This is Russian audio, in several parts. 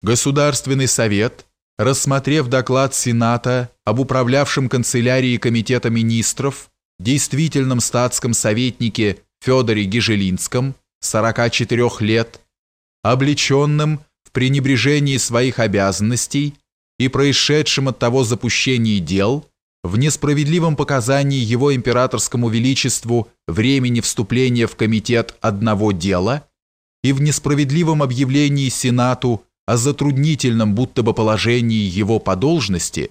Государственный совет, рассмотрев доклад Сената об управлявшем канцелярией Комитета министров, действительном статском советнике Федоре Гижелинском, 44 лет, облеченным в пренебрежении своих обязанностей и происшедшем от того запущении дел, в несправедливом показании его императорскому величеству времени вступления в комитет одного дела и в несправедливом объявлении Сенату о затруднительном будто бы положении его по должности,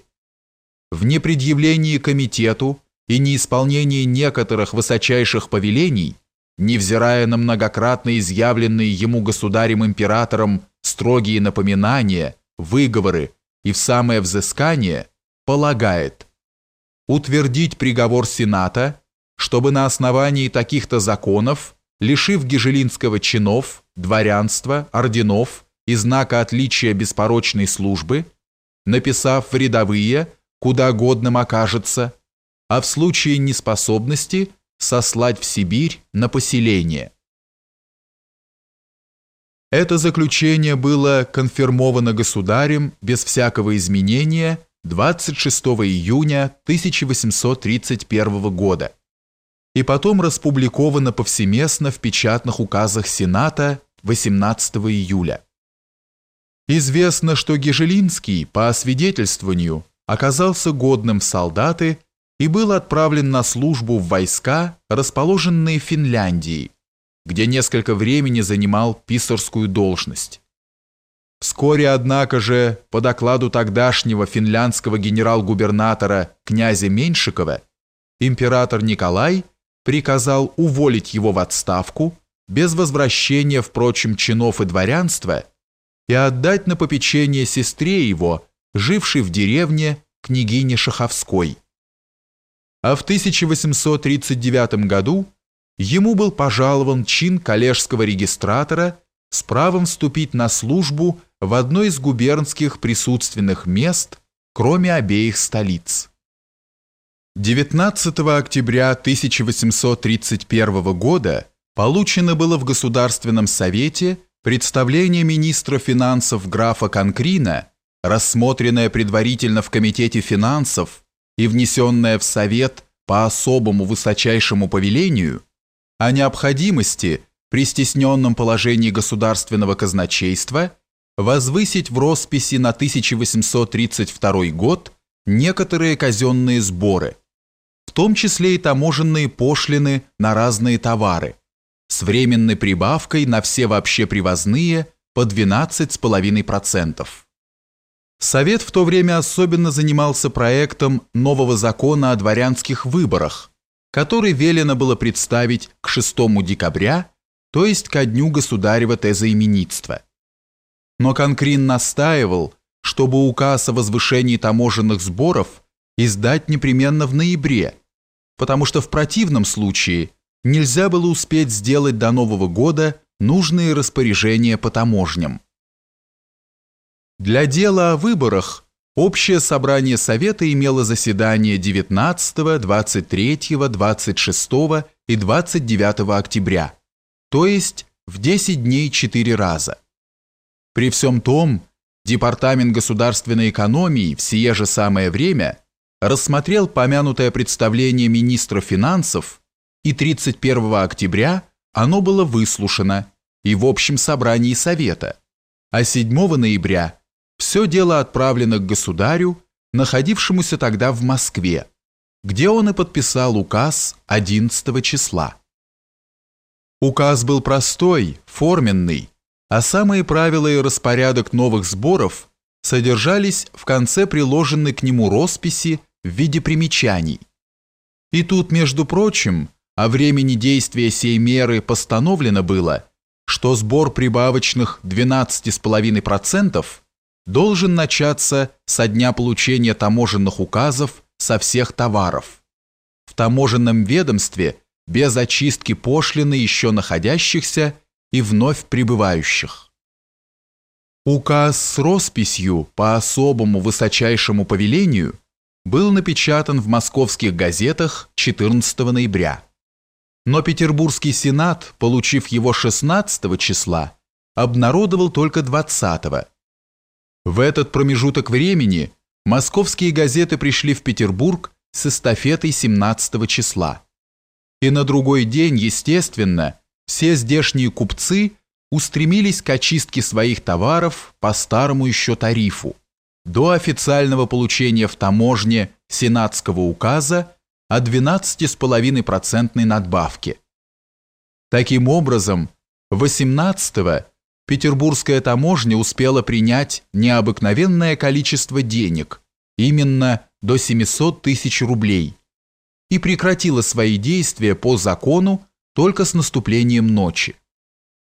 в непредъявлении комитету и неисполнении некоторых высочайших повелений, невзирая на многократно изъявленные ему государем-императором строгие напоминания, выговоры и в самое взыскание, полагает утвердить приговор Сената, чтобы на основании таких-то законов, лишив Гежелинского чинов, дворянства, орденов, и знака отличия беспорочной службы, написав в рядовые, куда годным окажется, а в случае неспособности сослать в Сибирь на поселение. Это заключение было конфирмовано государем без всякого изменения 26 июня 1831 года и потом распубликовано повсеместно в печатных указах Сената 18 июля. Известно, что Гежелинский, по освидетельствованию, оказался годным в солдаты и был отправлен на службу в войска, расположенные в Финляндии, где несколько времени занимал писарскую должность. Вскоре, однако же, по докладу тогдашнего финляндского генерал-губернатора князя Меньшикова, император Николай приказал уволить его в отставку без возвращения, впрочем, чинов и дворянства – и отдать на попечение сестре его, жившей в деревне княгине Шаховской. А в 1839 году ему был пожалован чин коллежского регистратора с правом вступить на службу в одно из губернских присутственных мест, кроме обеих столиц. 19 октября 1831 года получено было в Государственном Совете Представление министра финансов графа Конкрина, рассмотренное предварительно в Комитете финансов и внесенное в Совет по особому высочайшему повелению, о необходимости при стесненном положении государственного казначейства возвысить в росписи на 1832 год некоторые казенные сборы, в том числе и таможенные пошлины на разные товары, с временной прибавкой на все вообще привозные по 12,5%. Совет в то время особенно занимался проектом нового закона о дворянских выборах, который велено было представить к 6 декабря, то есть ко дню государева тезаименитства. Но Конкрин настаивал, чтобы указ о возвышении таможенных сборов издать непременно в ноябре, потому что в противном случае – нельзя было успеть сделать до Нового года нужные распоряжения по таможням. Для дела о выборах Общее собрание Совета имело заседание 19, 23, 26 и 29 октября, то есть в 10 дней 4 раза. При всем том, Департамент государственной экономии в сие же самое время рассмотрел помянутое представление министра финансов и 31 октября оно было выслушано и в общем собрании Совета, а 7 ноября все дело отправлено к государю, находившемуся тогда в Москве, где он и подписал указ 11 числа. Указ был простой, форменный, а самые правила и распорядок новых сборов содержались в конце приложенной к нему росписи в виде примечаний. И тут, между прочим, о времени действия сей меры постановлено было, что сбор прибавочных 12,5% должен начаться со дня получения таможенных указов со всех товаров. В таможенном ведомстве без очистки пошлины еще находящихся и вновь прибывающих. Указ с росписью по особому высочайшему повелению был напечатан в московских газетах 14 ноября. Но Петербургский сенат, получив его 16 числа, обнародовал только 20 -го. В этот промежуток времени московские газеты пришли в Петербург с эстафетой 17 числа. И на другой день, естественно, все здешние купцы устремились к очистке своих товаров по старому еще тарифу, до официального получения в таможне сенатского указа о 12,5% надбавке. Таким образом, 18-го Петербургская таможня успела принять необыкновенное количество денег, именно до 700 тысяч рублей, и прекратила свои действия по закону только с наступлением ночи.